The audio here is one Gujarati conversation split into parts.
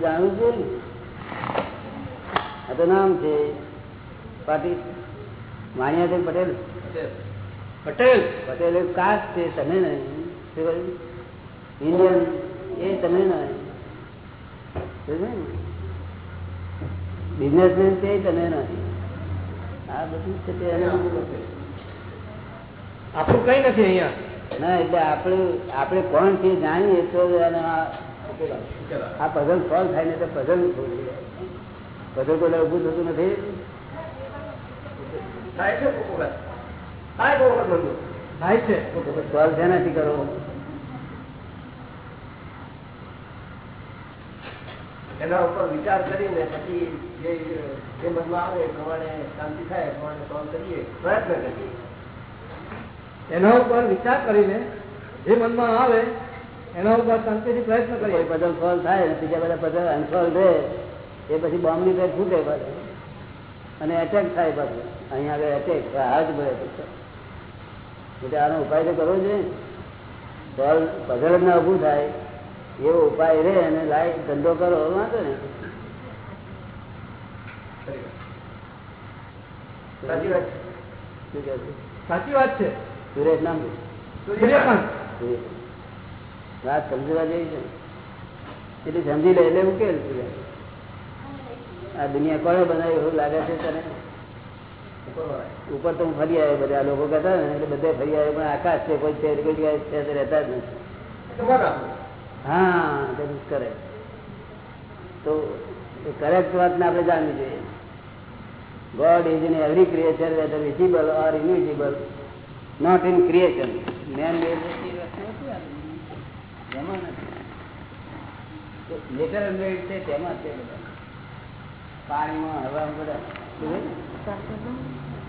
જાણવું છે ને. આ તો નામ છે. પાટી માણિયાભાઈ પટેલ? પટેલ. પટેલ. એ કાસ્ટ છે તમે ને ઇન્ડિયન એ તમે ને બિઝનેસમેન છે તમે નથી આ બધું છે તે. એને આપણું કઈ નથી અહીંયા? ના એટલે આપણે આપણે કોણ છે જાણીએ તો આ આ પઝલ સોલ્વ થાય ને તો પઝલ પઝલ કોઈ ઉભું થતું નથી. થાય છે. થાય છે. સોલ્વ શેનાથી કરો એના ઉપર વિચાર કરીને પછી જે જે મનમાં આવે એ પ્રમાણે શાંતિ થાય એ પ્રમાણે સોલ્વ કરીએ પ્રયત્ન કરીએ. એના ઉપર વિચાર કરીને જે મનમાં આવે એના ઉપર શાંતિથી પ્રયત્ન કરીએ. પઝલ સોલ્વ થાય ને બીજા બધા પઝલ અનસોલ્વ રહે એ પછી બોમ્બની પેટ ફૂટે પાછું. અને એટેક થાય પાછું. અહીંયા આગળ એટેક હાથ ભરે એટલે આનો ઉપાય તો કરવો જોઈએ સોલ્વ પઝલ જ ના ઊભું થાય. એવો ઉપાય રહે અને લાઈટ ધંધો કરો વાંધો ને સાચી વાત. છે? સાચી વાત છે. સુરેશ નામ વાત સમજવા જેવી છે એટલે સમજી લે એટલે ઉકેલ છે. આ દુનિયા કોને બનાવી એવું લાગે છે તને? ઉપર તો હું ફરી આવ્યો બધા. લોકો કહેતા ને એટલે બધે ફરી આવ્યો પણ આકાશ છે કોઈ છે કોઈ જગ્યાએ છે રહેતા જ નથી. હા બધું કરે. તો કરેક્ટ વાતને આપણે જાણવી જોઈએ. God is in every creature whether visible or invisible not in creation man એમાં નથી નેચર મેડ છે તેમાં છે પાણીમાં હવામાં બધા.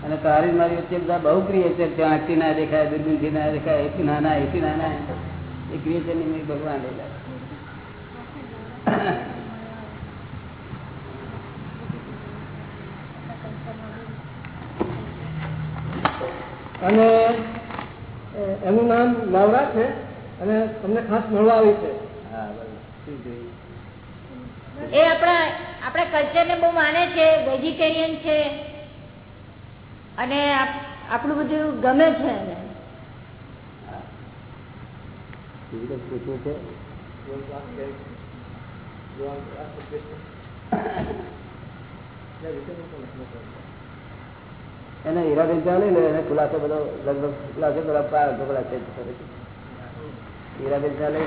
અને તારી મારી વચ્ચે બધા બહુ ક્રિએશન છે. આંખથી ના દેખાય, દૂરબીનથી ના દેખાય, એથી નાના એથી નાના એ ક્રિએશન ભગવાન લેલા અને એનું નામ લાવરા છે અને તમને ખાસ મળવા આવી છે. એ આપણા આપણા કલ્ચર ને બહુ માને છે વેજીટેરિયન છે. અને આપણું બધું ગમે છે એને. પૂછવું છે? એને હીરાબેન ચાલે લે એને ખુલાસો બધો લગભગ ખુલાસો બધા પાર ઢોકળા છે હીરાબેન ચાલે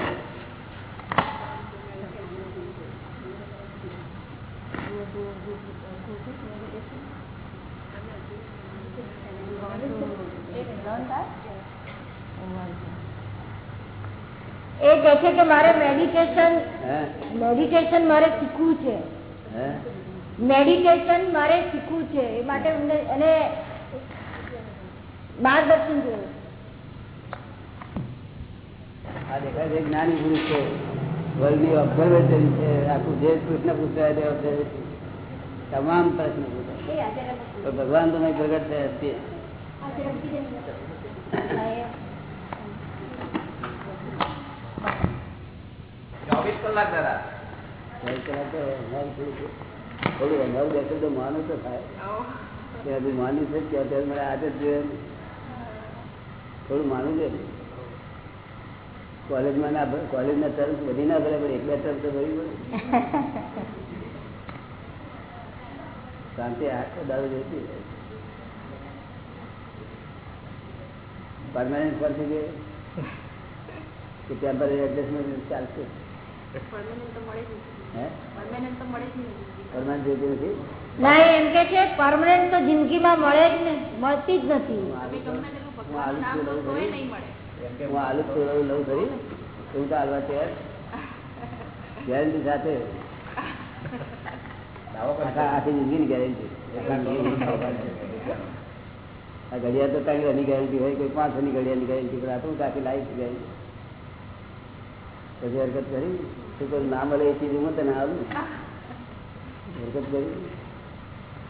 એ કહે છે કે મારે મેડિટેશન મેડિટેશન મારે શીખવું છે. મેડિટેશન મારે શીખવું છે. એ માટે એને માર્ગદર્શન જોઈએ આ દેખાય છે જ્ઞાની પુરુષ છે વર્લ્ડની ઓબ્ઝર્વેટરી છે આખું જે પ્રશ્ન પૂછાય તે observatory. તમામ પ્રશ્ન પૂછાય તો ભગવાન તો નહીં પ્રગટ થયા તે ચોવીસ કલાક દાદા જય કલાક તો અમારું થોડું થોડું અમારું બેઠું તો માનું તો થાય ત્યાં બી માન્યું છે ત્યાં ત્યારે મારે આજે જ જોઈએ ને. થોડું માનવું છે કોલેજમાં ના ભરે, કોલેજના તરફ બધી ના ભરે, પણ એક બે ટર્મ તો ભરી પડે. શાંતિ આખો દારૂ જોઈતી પરમાનન્ટ પરથી કે કે ટેમ્પરરી એડજસ્ટમેન્ટ ચાલશે? હે પરમાનન્ટ જોઈતી નથી? ના એમ કે છે પરમનન્ટ તો જિંદગીમાં મળે જ ને મળતી જ નથી. હું આલુ હું આલુ છું લઉં ખરી હું આલુ છું લઉં લઉં ખરી એવું તો હાલવા તૈયાર ગેરંટી સાથે. આખી જિંદગીની ગેરંટી. આ ઘડિયાળ તો ત્રણ હજારની ગેરંટી હોય કોઈ પાંચની ઘડિયાળની ગેરંટી પણ આ તો આખી લાઈફ ગેરંટી. પછી હરકત કરી. ના મળે એ ચીજ હું તને આવું? હરકત કરી?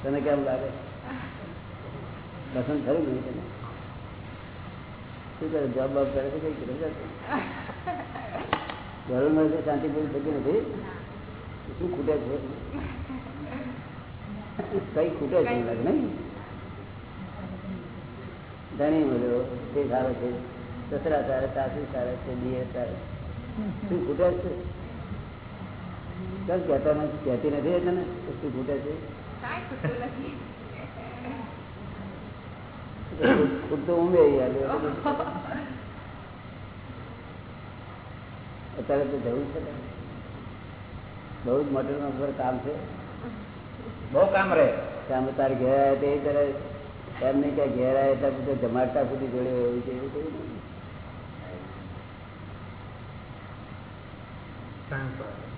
તને કેમ લાગે? પસંદ થયું નહીં તને? શું કરે જોબ બોબ કરે છે કઈ કરે ઘરમાં તો શાંતિ પૂરી થતી નથી. શું ખૂટે છે? કઈ ખૂટે છે નહીં? ધણી મળ્યો, તે સારો છે. સસરા સારા, સાસુ સારા છે, દિયર સારા શું ખૂટે છે? કહેતા નથી કહેતી નથી એટલે ને શું ખૂટે છે? ખુદ તો ઊંઘે અત્યારે તો જવું છે બહુ જ મોટું ઉપર કામ છે. બહુ કામ રહે. ત્યાં તારે ઘેર આવ્યા તે ત્યારે એમ નહીં કે ઘેર આવે ત્યાં બધું જમાડતા સુધી જોડે એવું છે એવું કઈ. આ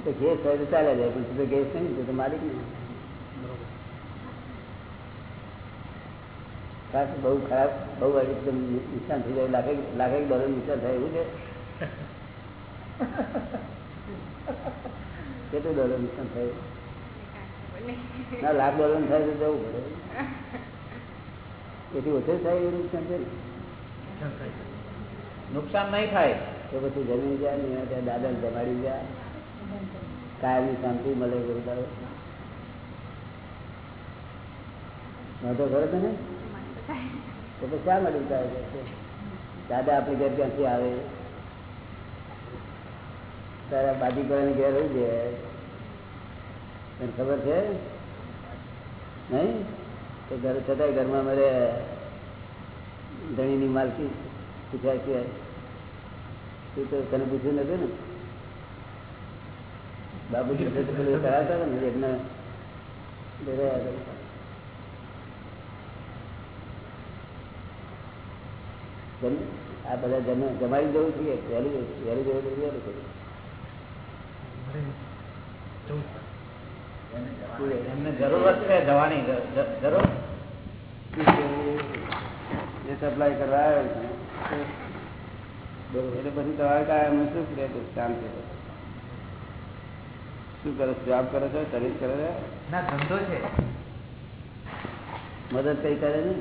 તો ગેસ હોય તો ચાલે જાય પણ તો ગેસ નહીં તો માલિક નહીં. ખાસ બહુ ખરાબ બહુ એકદમ નુકસાન થઈ જાય લાગે લાગે ડોલર નુકસાન થાય એવું છે? કેટલું ડોલર નુકસાન થાય? ના લાખ ડોલર થાય તો જવું પડે. એથી ઓછું થાય એવું નુકસાન છે ને નુકસાન નહીં થાય. તો પછી જમી જાય ને દાદા જમાડી જાય કાયમની શાંતિ મળે તારે ખરો તને? તો પછી શા માટે ઉતારે દાદા આપણી ઘેર ક્યાંથી આવે? તારા બાજી કરવાની ઘેર રહી જાય. તને ખબર છે? નહીં? તો ઘર છતાંય ઘરમાં મારે ધણીની માલકી પૂછ્યા છે. તું તો તને પૂછ્યું નથી ને? બાબુજી હતા ને આ બધા જમ જમાડી જવું જોઈએ વહેલું વહેલું જવું જોઈએ વહેલું. એમને જરૂરત છે જવાની જ- જ- જરૂર. એ? સપ્લાય કરવા આવ્યો છે. એટલે પછી તમારે કાંઈ શું કરે શાંતિ શું કરો જોબ કરો છો? સર્વિસ કરો છો? ના ધંધો છે. મદદ કઈ કરે ને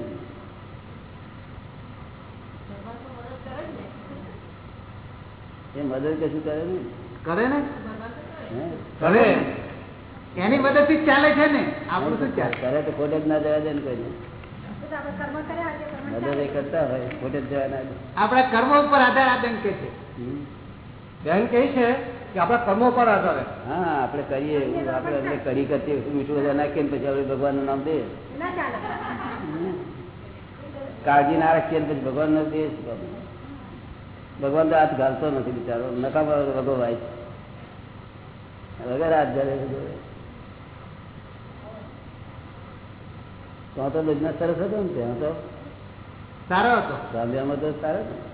એ મદદ કશું કરે ને કરે ને? કરે. એની મદદથી ચાલે છે ને? આપણું શું ચાલે? કરે તો ખોટે જ ના જવા દે ને કોઈ મદદ એ કરતા હોય ખોટે જ જવા ના આપણા કર્મો ઉપર આધાર આ બેંક કે છે. બેન કહે છે આપણા કર્મો પર આધારે. હા આપણે કરીએ આપણે એટલે કરી. કરતી મીઠું બધા નાખીએ પછી આપણે ભગવાનનું નામ દઈએ? કાળજી ના રાખીએ પછી ભગવાન નો દે ભગવાન તો હાથ ઘાલતો નથી બિચારો નકા ભગવાય વગર હાથ ઘાલે છે. તો તો બિઝનેસ સરસ હતો ને ત્યાં તો. સારો હતો. ગાંધીમાં તો સારો ને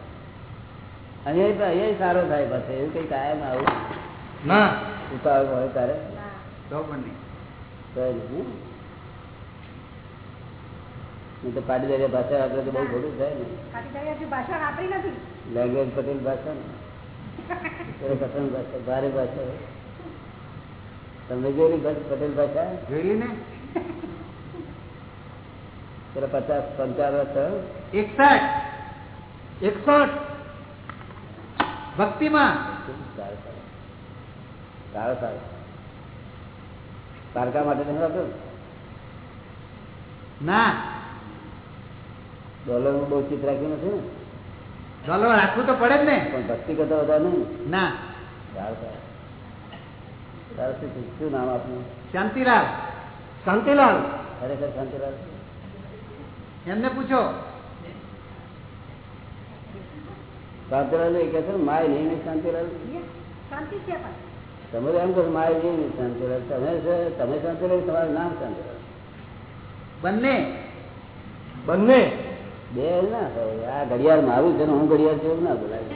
અહીંયા અહીંયા સારો થાય પાછો એવું કઈ કાયમ આવું. ના. ઉતાવળ હોય તારે. તો પણ નહીં. તો નહીં નહીં તો પાટીદારી ભાષા આપણે તો બહુ ખોટું થાય ને. ભાષા વાપરી નથી. લેંગ્વેજ પટેલ ભાષા ને. તો ભાષા ભારે ભાષા તમે જોયેલી પટેલ ભાષા? જોયેલી ને? પચાસ પંચાવન એકસઠ. એકસઠ. ભક્તિમાં. સારું સારું. પારકા માટે નહીં વાપરો ના. ડોલરમાં બહુ ચિત રાખ્યું નથી ને? ડોલર રાખવું તો પડે જ ને. પણ ભક્તિ કરતા વધારે નહીં? ના. સારું સારું? શું નામ આપનું? શાંતિલાલ. શાંતિલાલ? ખરેખર શાંતિલાલ એમને પૂછો. શાંતિલાલ એ કહે છે માય નહીં ને શાંતિલાલ શાંતિ છે પણ. તમે એમ કહો માય નહીં ને શાંતિલાલ તમે તમે શાંતિલાલ તમારું નામ શાંતિલાલ બંને? બંને? બે ના થાય. આ ઘડિયાળ મારું છે ને હું ઘડિયાળ છું ના બોલાય.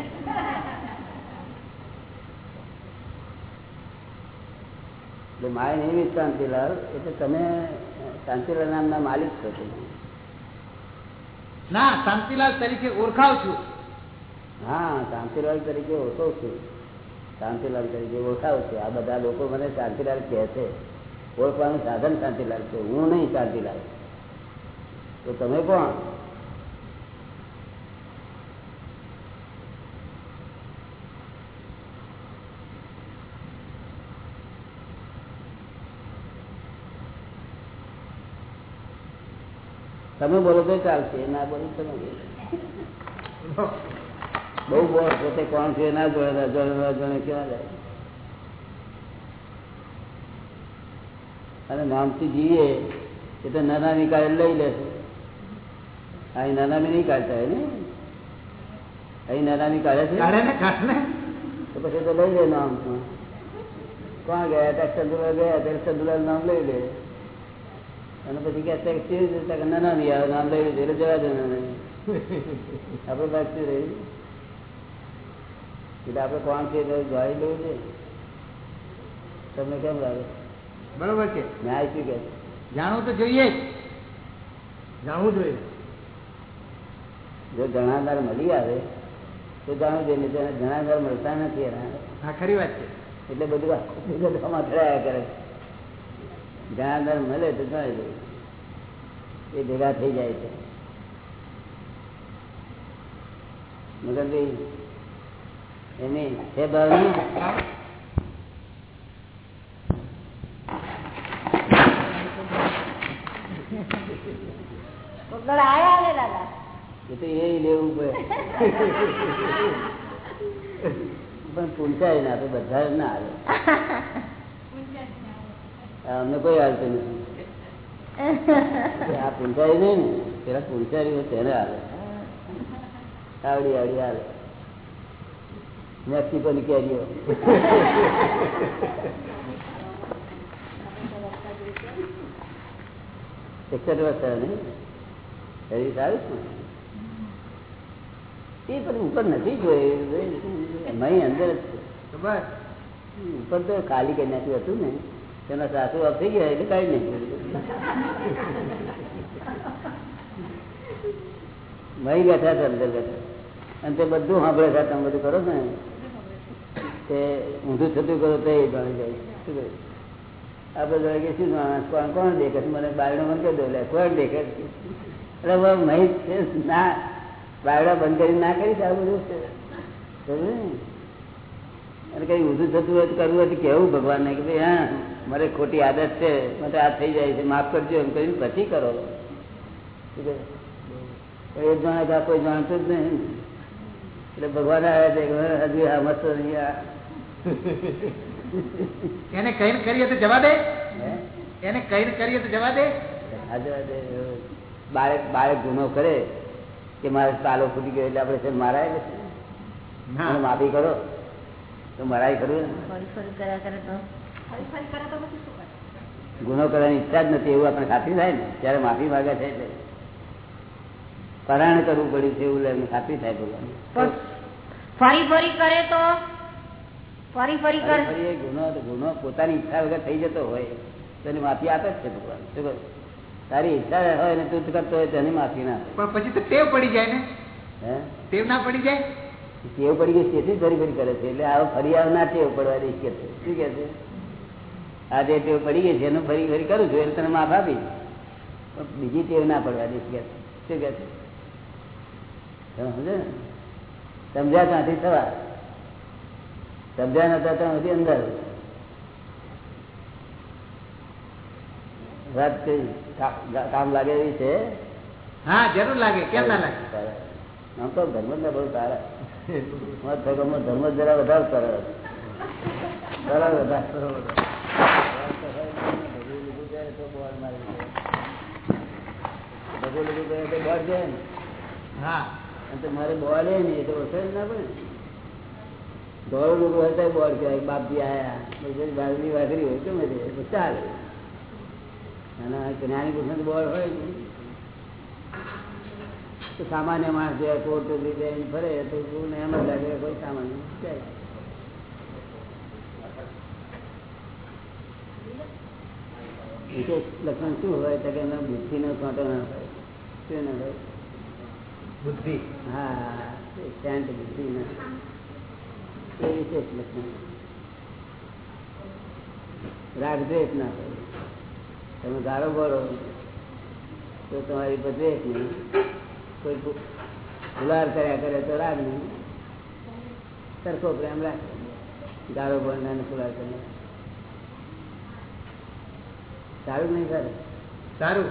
એટલે માય નહીં શાંતિલાલ એટલે તમે શાંતિલાલ નામના માલિક છો. ના શાંતિલાલ તરીકે ઓળખાવ છું. હા, શાંતિલાલ તરીકે ઓળખું છું. શાંતિલાલ તરીકે ઓળખાવું છું. આ બધા લોકો મને શાંતિલાલ કહે છે. ઓળખવાનું સાધન શાંતિલાલ છે. હું નહીં શાંતિલાલ. તો તમે કોણ? તમે બોલો તો ચાલશે. ના બોલો તમે બહુ બોસ પોતે કોણ છે ના જોડે જોડે જોડે કેવા જાય? અને નામથી જઈએ એ તો નાના નિકાલ લઈ લેશે અહીં નાના નહીં કાઢતા ને? અહીં નાના કાઢે છે તો પછી તો લઈ લે નામ કોણ ગયા? ત્યાં ચંદુલાલ ગયા ત્યારે ચંદુલાલ નામ લઈ લે. અને પછી કે છે નાના કેવી રીતે કે ના ના નહીં આવે નામ લઈ લે એટલે જવા દે ના નહીં. આપણે બાકી રહી એટલે આપણે કોણ છે જોઈ લેવું છે. તમને કેમ લાગે? બરોબર છે. ન્યાય શું કે જાણવું તો જોઈએ જાણવું જોઈએ. જો જણાદાર મળી આવે તો જાણવું જોઈએ નહીં તો જણાદાર મળતા નથી એના. ખરી વાત છે. એટલે બધું આખું થયા કરે જણાદાર મળે તો જણાવી દઉં એ ભેગા થઈ જાય છે. મગનભાઈ એની છે ભાવની કોક દાડો આયા ને દાદા? એ તો એ લેવું પડે. પણ પૂંચાય ના તો બધા ના આવે. અમને કોઈ હાલતું નથી. આ પૂંચાય નહીં ને પેલા પૂંચારી તેને આવે. આવડી આવડી આવે. મેક્સિકોની કેરીઓ એકસઠ વર્ષ થયા નહીં. એવી સારું એ પણ ઉપર નથી જોયું અંદર જ ઉપર તો ખાલી કરી નથી હતું ને. તેના સાસુ ઓફ થઈ ગયા એટલે કઈ નહીં મહી બેઠા છે અંદર બેઠા. અને તે બધું સાંભળે છે તમે બધું કરો છો ને? તે ઊંધું થતું કરો તો એ જાણી જાય. શું કહ્યું? આપણે શું કોણ કોણ દેખે મને બાયડો બંધ કરી દો. કોણ દેખે એટલે હવે મહી છે. ના, બાયડા બંધ કરી ના કરી આ બધું? છે અને કઈ ઊંધું થતું હોય કરવું હોય કેવું ભગવાન કે ભાઈ, હા, મારે ખોટી આદત છે. મને આ થઈ જાય છે. માફ કરજો. એમ કરીને પછી કરો. એ જાણે કોઈ જાણતું જ નહીં. એટલે ભગવાન આવ્યા છે હજુ આ મસ્ત નહીં આ એને કઈ કરીએ તો જવા દે. એને કઈ કરીએ તો જવા દે. બાળક બાળક ગુનો કરે કે મારે તાલો ફૂટી ગયો એટલે આપણે છે મારાય નથી. ના. મને માફી કરો. તો મરાય ખરું ને. ફરી ફરી કર્યા કરે તો. ગુનો કરવાની ઈચ્છા જ નથી એવું આપણે ખાતરી થાય ને. ત્યારે માફી માંગે છે એટલે. પરાયણ કરવું પડ્યું છે એવું લઈને ખાતરી થાય ભગવાન ફરી ફરી કરે તો ફરી ફરી કરે. ફરી ગુનો ગુનો. પોતાની ઈચ્છા વગર થઈ જતો હોય તો એની માફી આપે જ છે ભગવાન. શું કરું તારી ઈચ્છા હોય ને તું કરતો હોય તેની માફી ના પણ પછી તો ટેવ પડી જાય ને? હે? ટેવ ના પડી જાય? ટેવ પડી ગઈ તેથી જ ફરી ફરી કરે છે. એટલે આવો ફરી આવ ના ટેવ પડવા દઈશ કે છે. શું કે છે? આ જે ટેવ પડી ગઈ છે એનું ફરી ફરી કરું છું એટલે તને માફ આપી પણ બીજી ટેવ ના પડવા દઈશ કે છે. શું કે છે? તમે સમજો ને? સમજ્યા ત્યાંથી થવા. સમજ્યા નતા ત્યાં સુધી અંદર વાત કામ લાગે એવી છે? હા જરૂર લાગે. કેમ ના લાગે? આમ તો ધર્મ ને બહુ સારા. ધર્મ જરા વધારે સરળ. સરળ વધારે. મારે બોલે નહીં એ તો વસે જ ના પડે. ધોળું લોકો હતા બોર્ડ કહેવાય બાપજી આયા. પછી બાજુની વાઘરી હોય ગમે તે તો ચાલે. અને આ જ્ઞાની પુરુષ બોર્ડ હોય ને તો સામાન્ય માણસ જે કોર્ટ રીતે ફરે તો ને એમ જ લાગે કોઈ સામાન્ય જાય વિશેષ લક્ષણ શું હોય તો કે એમના બુદ્ધિનો કાંટો ના હોય. શું ના હોય? બુદ્ધિ. હા એ શાંત બુદ્ધિ ના એ વિશેષ લક્ષણ રાગ દ્વેષ ના હોય તમે ગાળો બોલો તો તમારી દ્વેષ નહીં. કોઈ ભુલાર કર્યા કરે તો રાગ નહીં. સરખો પ્રેમ રાખે. ગાળો બોલનાર ને ફુલાર કરનાર સારું નહીં સર? સારું.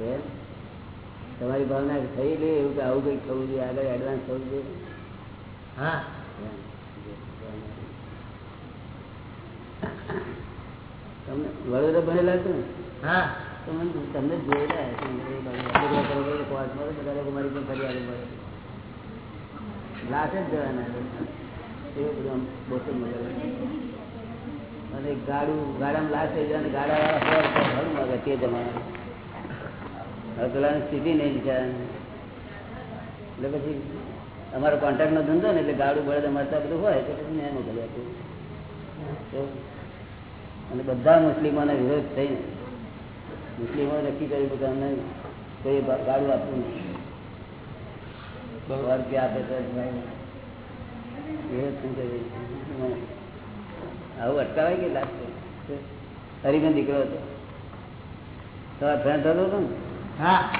એમ તમારી ભાવના થઈ લે એવું કે આવું કંઈક થવું જોઈએ આગળ એડવાન્સ થવું જોઈએ. હા. વડોદરા ભણેલા છો ને? હા. તમને જોયેલા બધા લોકો મારી લાશ જ જવાના એવું બધું આમ બોટલ અને ગાડું ગાડામાં લાશ થઈ જાય ગાડા વાળા ઘણું માગે તે જમાના હવે પેલાની સ્થિતિ નહીં બિચારાની એટલે પછી અમારો કોન્ટ્રાક્ટ નો ધંધો ને એટલે ગાડું બળદ મળતા બધું હોય તો પછી મેં મોકલી આપ્યું અને બધા મુસ્લિમોને વિરોધ થઈને મુસ્લિમો નક્કી કર્યું કે તમને કોઈ ગાડું આપવું નહીં. આપે તો વિરોધ શું કર્યો આવું અટકાવાય કે લાગશે હરિબેન દીકરો હતો. તમારા ફ્રેન્ડ થતો હતો ને? હા.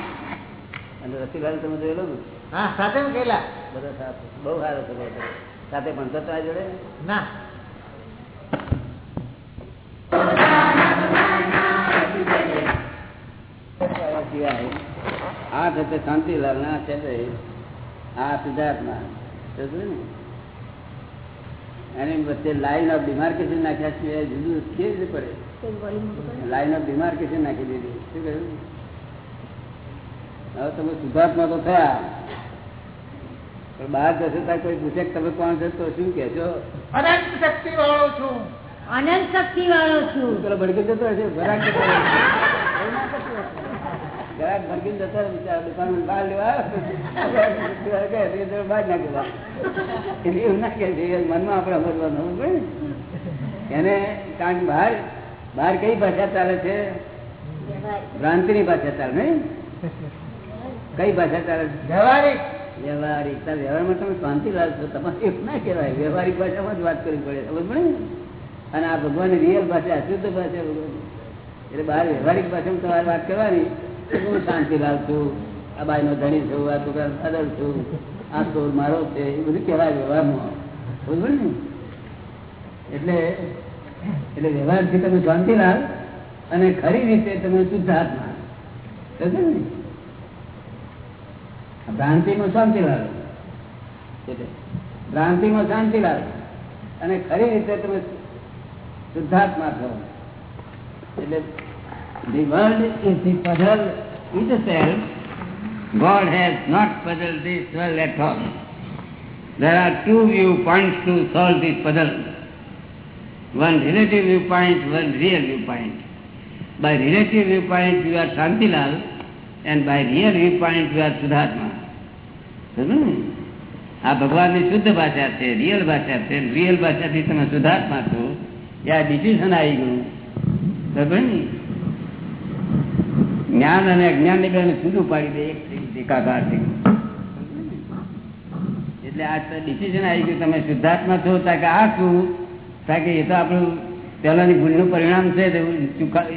અને રસીભાઈ તમે જોયેલો ને? હા સાથે ગયેલા. બધા સાથે. બહુ સારો હતો. સાથે ભણતો જોડે? ના. સિવાય આ છે શાંતિલાલ ના છે આ સિદ્ધાર્થમાં એની વચ્ચે લાઈન ઓફ ડિમાર્કેશન નાખ્યા સિવાય જુદું કેવી રીતે પડે? લાઈન ઓફ ડિમાર્કેશન નાખી દીધી. શું કહ્યું? હવે તમે સુધાર્થમાં તો થયા. પણ બહાર જશે ત્યાં કોઈ પૂછે તમે કોણ છો તો શું કહેશો અનંત શક્તિ વાળો છું. અનંત શક્તિ વાળો છું ભડકી જતો હશે ઘરાક જતો બહાર લેવા આવ્યો. કહે, "તે તો બહાર નાખેલા." એટલે એવું ના કહે મનમાં આપણે સમજવાનું હોય એને કારણ કે બહાર બહાર કઈ ભાષા ચાલે છે? ભ્રાંતિની ભાષા ચાલે નહીં? કઈ ભાષા ચાલે છે? વ્યવહારિક. વ્યવહારિક. વ્યવહારમાં તમે શાંતિ લાગશો તમારે એવું ના કહેવાય. વ્યવહારિક ભાષામાં જ વાત કરવી પડે ખબર પડે ને? અને આ ભગવાન રિયલ ભાષા અશુદ્ધ ભાષા ભગવાન એટલે બહાર વ્યવહારિક ભાષામાં તમારે વાત કરવાની. હું શાંતિ છું, આ બાઈનો ધણી છું, આ છોકરા સાદર છું, આ સ્ટોર મારો છે, એ બધું કહેવાય વ્યવહારમાં. ને? એટલે એટલે વ્યવહારથી તમે શાંતિલાલ અને ખરી રીતે તમે શુદ્ધ આત્મા. ને? ભ્રાંતિમાં શાંતિલાલ. એટલે ભ્રાંતિમાં શાંતિલાલ અને ખરી રીતે તમે શુદ્ધાત્મા છો. એટલે the world is the puzzle itself. God has not puzzled this world at all. There are two viewpoints to solve this puzzle. One relative viewpoint, one real viewpoint. By relative viewpoint you are Shantilal and by real viewpoint you are Sudhatma. આ ભગવાનની શુદ્ધ ભાષા છે રિયલ ભાષા છે રિયલ ભાષાથી તમે શુદ્ધાત્મા છો એ આ ડિસિઝન આવી ગયું બરાબર ને જ્ઞાન અને અજ્ઞાન ને બેને જુદું પાડી દે એકાકાર એટલે આ ડિસિઝન આવી ગયું. તમે શુદ્ધાત્મા છો કે આ શું? કે એ તો આપણું પહેલાની ભૂલનું પરિણામ છે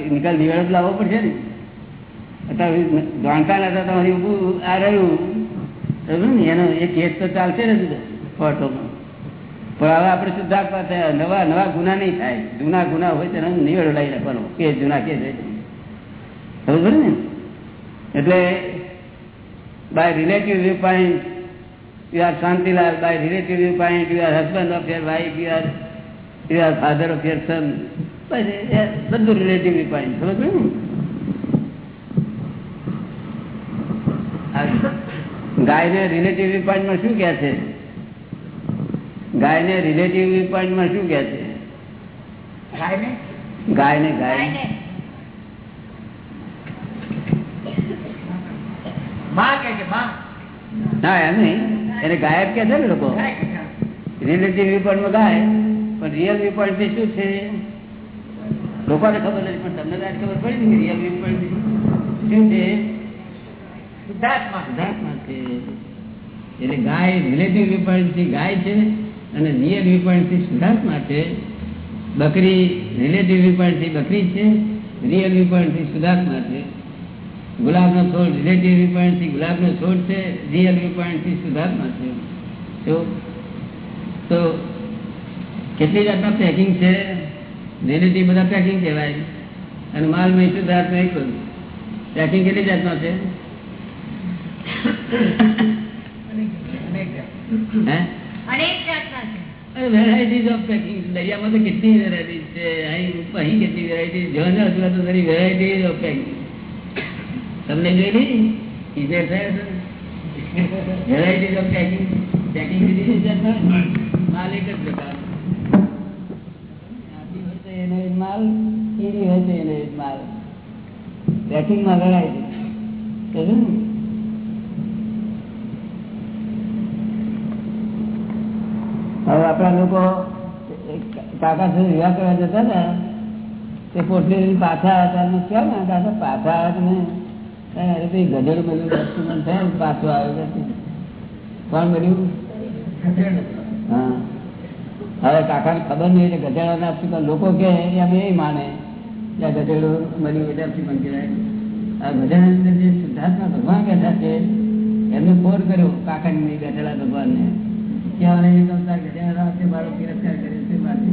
નિકાલ નિવેડો લાવવો પડશે ને. અત્યારે જાણતા નતા તમારી ઊભું આ રહ્યું. સમજ્યું ને? એનો એ કેસ તો ચાલશે ને કોર્ટોમાં પણ હવે આપણે શુદ્ધાત્મા નવા નવા ગુના નહીં થાય. જૂના ગુના હોય તેનો નિવેડો લઈ રાખવાનો. કે જૂના કેસ છે. ને? એટલે by relative viewpoint you are Shantilal by relative viewpoint you are husband of your wife you are you are father of your son બધું રિલેટિવ વ્યૂ પોઈન્ટ સમજ ને? ગાયને રિલેટિવ વ્યૂ પોઈન્ટમાં શું કહે છે? ગાયને રિલેટિવ વ્યૂ પોઈન્ટમાં શું કહે છે? ગાયને? ગાયને ગાયમાં કે છે માં ના એમ નહીં. એને ગાયબ કે છે ને લોકો. ગાય રિલેટિવ વ્યૂ પોઈન્ટમાં ગાય પણ રિયલ વ્યૂ પોઈન્ટ શું છે? લોકોને ખબર નથી પણ તમને આજ ખબર પડી ને રિયલ વ્યૂ શું છે? શુદ્ધાત્મા છે. એટલે ગાય રિલેટિવ વ્યૂ ગાય છે અને રિયલ વ્યૂ પોઈન્ટથી શુદ્ધાત્મા છે. બકરી રિલેટિવ વ્યૂ થી બકરી છે રિયલ વ્યૂ પોઈન્ટથી શુદ્ધાત્મા છે. ગુલાબનો છોડ રિલેટિવ વ્યૂ પોઈન્ટથી ગુલાબનો છોડ છે રિયલ વ્યૂ સુધારમાં છે. તો તો કેટલી જાતના પેકિંગ છે? રિલેટિવ બધા પેકિંગ કહેવાય. અને માલ મેં શુદ્ધાત્મા એક કરું પેકિંગ કેટલી જાતનો છે? વેરાયટીઝ ઓફ પેકિંગ દરિયામાં તો કેટલી વેરાયટીઝ છે. અહીં અહીં કેટલી વેરાયટી જો ને અથવા તો વેરાયટીઝ ઓફ પેકિંગ તમને જોયેલી ઇઝેર થાય વેરાયટીઝ ઓફ પેકિંગ પેકિંગ માલ એક જ પ્રકાર એનો એક માલ કીડી હોય તો એનો એક માલ. પેકિંગમાં વેરાયટી છે ને? હવે આપણા લોકો કાકા સુધી વિવાહ કરવા જતા હતા, તે પોટલી પાછા હતા અને ક્યાં કાકા, પાછા આવ્યા તમે. અરે તો ગધેડું બધું પાછું આવે કોણ મળ્યું હા. હવે કાકાને ખબર નહીં એટલે ગધેડાને આપશું પણ લોકો કે એમ એ માને આ ગધેડું મળ્યું એટલે આપશું પણ કહેવાય. આ ગધેડાની અંદર જે સિદ્ધાર્થના ભગવાન બેઠા છે, એમને ફોન કર્યો કાકાની ગધેડા ભગવાનને. ત્યાં એ સંસાર ગધેડા છે મારો તિરસ્કાર કર્યો છે માટે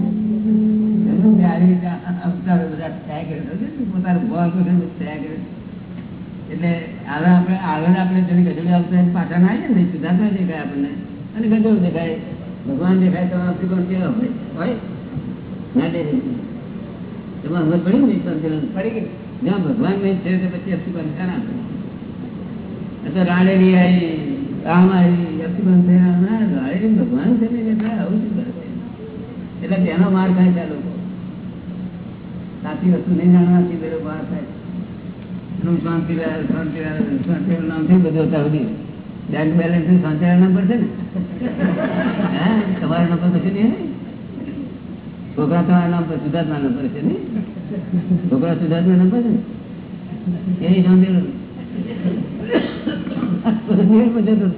એમનું આવી બધા થયા કર્યો પોતાનું થયા કર્યો એટલે હવે આપણે આગળ આપણે જયારે ગધેડું આવતા પાછા ના આવીએ ને સિદ્ધાર્થમાં દેખાય આપણને. અને ગધેડું દેખાય ભગવાન દેખાય તો આપણી પણ કેવા હોય? હોય? ના દે એમાં સમજ પડી ને સંતુલન પડી ગઈ જ્યાં ભગવાન નહીં છે તો પછી અપસીબન ના આ તો રાણેલી આવી રામ આવી અપસીબન થયા રાણેલી ભગવાન છે ને એટલે આવું શું કરે એટલે તેનો માર થાય છે લોકો. સાચી વસ્તુ નહીં જાણવાથી પેલો માર થાય. એનું શાંતિલાલ શાંતિલાલ શાંતિલાલ નામથી બધું અત્યાર સુધી બેંક બેલેન્સ શાંતિલાલ નંબર છે ને? હે? તમારા નંબર પછી નહીં છોકરા તમારા નામ પર સુધાર્થના નંબર છે ને છોકરા સુધાર્થના નંબર છે ને? એ શાંતિલાલ બધું બધું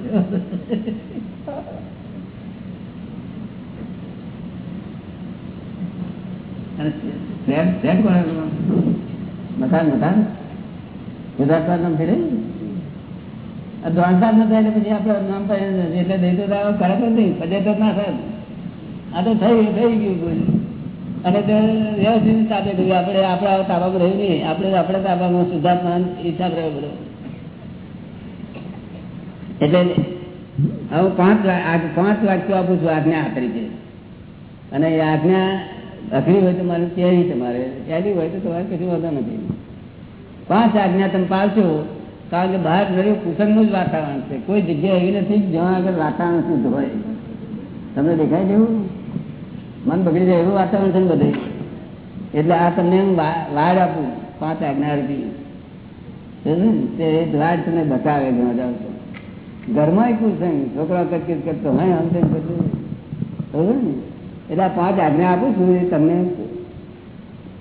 અને ફ્લેટ ફ્લેટ કોણ મકાન મકાન? સુધારતા નામ ફેરે? દ્વારકા ન થાય પછી આપડે નામ થાય એટલે દઈ તો ખરાબ જ નહીં પછી તો ના થાય. આ તો થઈ થઈ ગયું અને વ્યવસ્થિત તાબે ગયું આપણે, આપણા તાબામાં રહ્યું નહીં, આપણે આપણે તાબામાં શુદ્ધાત્મા હિસાબ રહ્યો બધો. એટલે હું પાંચ પાંચ વાક્યો આપું છું આજ્ઞા આ તરીકે. અને એ આજ્ઞા અઘરી હોય તો મારે કહેવી તમારે. સહેલી હોય તો તમારે કશું વાંધો નથી. પાંચ આજ્ઞા તમે પાલશો કારણ કે બહાર રહ્યું કુસંગનું જ વાતાવરણ છે. કોઈ જગ્યા એવી નથી, જ્યાં આગળ વાતાવરણ શુદ્ધ હોય. તમને દેખાય છે મન બગડી જાય એવું વાતાવરણ છે ને બધે? એટલે આ તમને હું વાડ આપું, પાંચ આજ્ઞા ને? તે વાડ તમને બતાવે ઘણા જાવ તો ઘરમાં કુસંગ છોકરા કચકચ કરતો હોય આમ બધું. સમજ્યું ને? એટલે પાંચ આજ્ઞા આપું છું તમને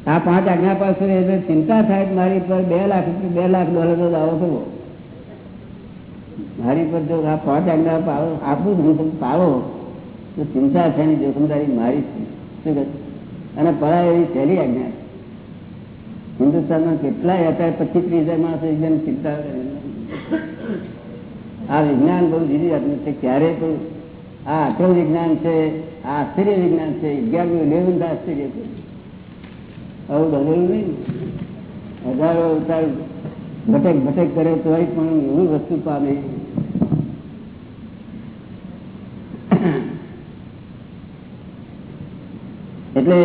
આ પાંચ આજ્ઞા પાસે એટલે ચિંતા થાય મારી પર બે લાખ બે લાખ ડોલરનો દાવો કરવો. મારી પર જો આ પાંચ આજ્ઞા પાડો આપું હું તમે પાડો, તો ચિંતા છે એની જોખમદારી મારી અને પરા એવી સહેલી આજ્ઞા હિન્દુસ્તાનમાં કેટલાય અત્યારે પચીસ ત્રીસ હજાર માણસો એકદમ ચિંતા આ વિજ્ઞાન બહુ જુદી જાતનું છે. ક્યારે તો આ અક્રમ વિજ્ઞાન છે, આ આશ્ચર્ય વિજ્ઞાન છે અગિયારમું ઇલેવન્થ આશ્ચર્ય છે આવું બગડ્યું નહીં હજારો અવતાર ભટક ભટક કરે તોય પણ એવું વસ્તુ પામે. એટલે